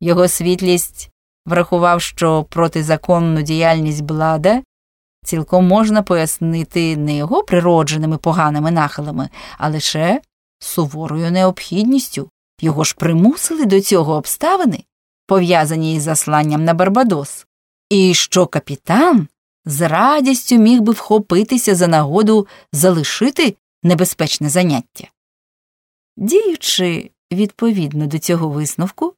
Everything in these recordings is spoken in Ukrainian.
Його світлість врахував, що протизаконну діяльність блада цілком можна пояснити не його природженими поганими нахилами, а лише суворою необхідністю. Його ж примусили до цього обставини, пов'язані із засланням на Барбадос, і що капітан з радістю міг би вхопитися за нагоду залишити небезпечне заняття. Діючи відповідно до цього висновку,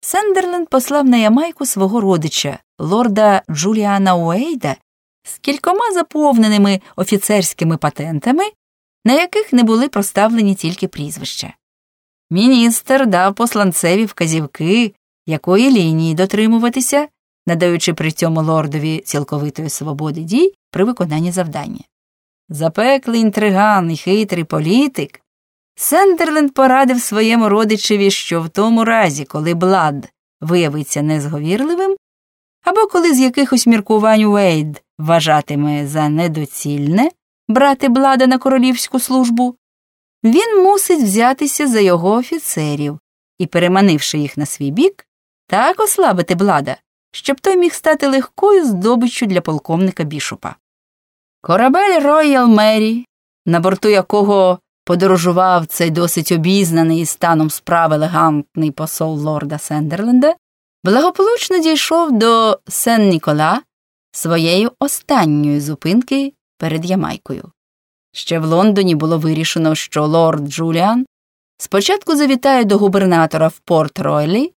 Сендерленд послав на Ямайку свого родича, лорда Джуліана Уейда, з кількома заповненими офіцерськими патентами, на яких не були проставлені тільки прізвища. Міністр дав посланцеві вказівки, якої лінії дотримуватися, надаючи при цьому лордові цілковитої свободи дій при виконанні завдання. Запеклий інтриган і хитрий політик, Сендерленд порадив своєму родичеві, що в тому разі, коли Блад виявиться незговірливим, або коли з якихось міркувань Уейд вважатиме за недоцільне брати Блада на королівську службу, він мусить взятися за його офіцерів і, переманивши їх на свій бік, так ослабити Блада, щоб той міг стати легкою здобиччю для полковника Бішопа. Корабель Роял Мері, на борту якого подорожував цей досить обізнаний із станом справ елегантний посол лорда Сендерленда, благополучно дійшов до Сен Нікола своєю останньої зупинки перед Ямайкою. Ще в Лондоні було вирішено, що лорд Джуліан спочатку завітає до губернатора в Порт Ройлі,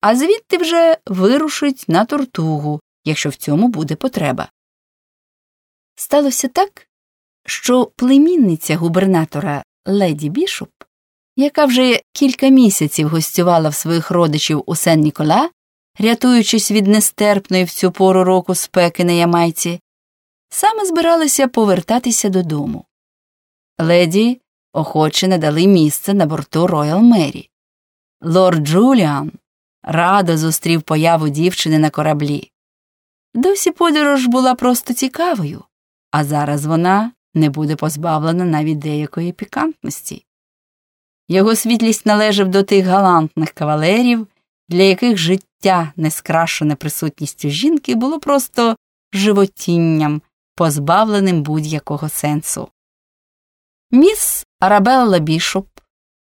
а звідти вже вирушить на Тортугу, якщо в цьому буде потреба. Сталося так, що племінниця губернатора леді Бішоп, яка вже кілька місяців гостювала в своїх родичів у Сен Нікола, рятуючись від нестерпної в цю пору року спеки на Ямайці, саме збиралася повертатися додому. Леді охоче надали місце на борту Роял Мері. Лорд Джуліан радо зустрів появу дівчини на кораблі. Досі подорож була просто цікавою, а зараз вона не буде позбавлена навіть деякої пікантності. Його світлість належав до тих галантних кавалерів, для яких життя, не скрашене присутністю жінки, було просто животінням, позбавленим будь-якого сенсу. Міс Арабелла Бішоп,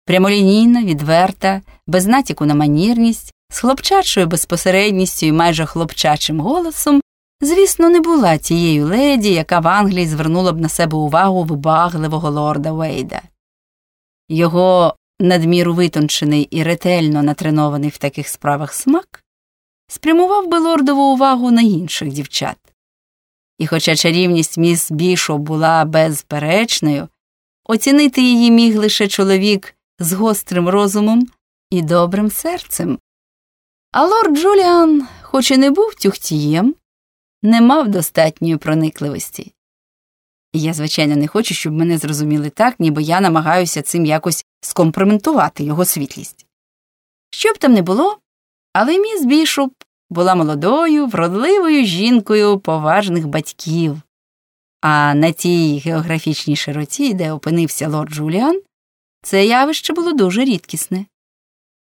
прямолінійна, відверта, без натяку на манірність, з хлопчачою безпосередністю і майже хлопчачим голосом, звісно, не була тією леді, яка в Англії звернула б на себе увагу вибагливого лорда Вейда. Його надміру витончений і ретельно натренований в таких справах смак спрямував би лордову увагу на інших дівчат. І, хоча чарівність міс Бішо була безперечною, оцінити її міг лише чоловік з гострим розумом і добрим серцем. А лорд Джуліан, хоч і не був тюхтієм, не мав достатньої проникливості. Я, звичайно, не хочу, щоб мене зрозуміли так, ніби я намагаюся цим якось скомпроментувати його світлість. Що б там не було, але міс Бішоп була молодою, вродливою жінкою поважних батьків, а на тій географічній широті, де опинився лорд Джуліан, це явище було дуже рідкісне.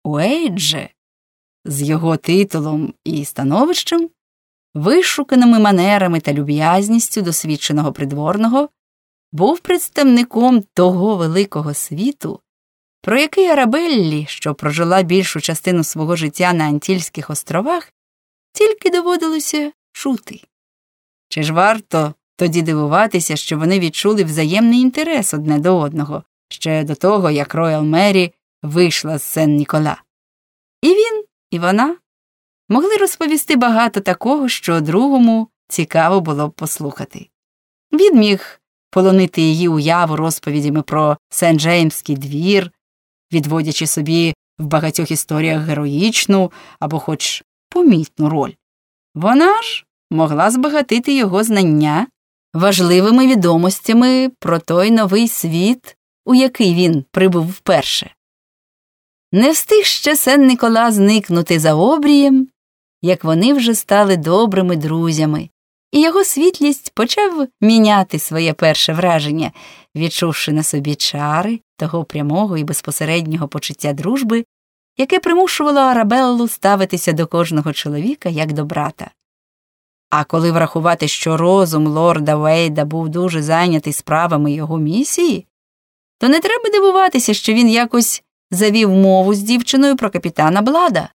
Уейдже, з його титулом і становищем, вишуканими манерами та люб'язністю досвідченого придворного, був представником того великого світу, про який Арабеллі, що прожила більшу частину свого життя на Антільських островах, тільки доводилося чути. Чи ж варто тоді дивуватися, що вони відчули взаємний інтерес одне до одного, ще до того, як Роял Мері вийшла з Сен Нікола? І він, і вона могли розповісти багато такого, що другому цікаво було б послухати. Він міг полонити її уяву розповідями про Сен Джеймський двір, відводячи собі в багатьох історіях героїчну або хоч помітну роль. Вона ж могла збагатити його знання важливими відомостями про той новий світ, у який він прибув вперше. Не встиг ще сен Никола зникнути за обрієм, як вони вже стали добрими друзями, і його світлість почав міняти своє перше враження, відчувши на собі чари того прямого і безпосереднього почуття дружби, яке примушувало Арабеллу ставитися до кожного чоловіка як до брата. А коли врахувати, що розум лорда Вейда був дуже зайнятий справами його місії, то не треба дивуватися, що він якось завів мову з дівчиною про капітана Блада.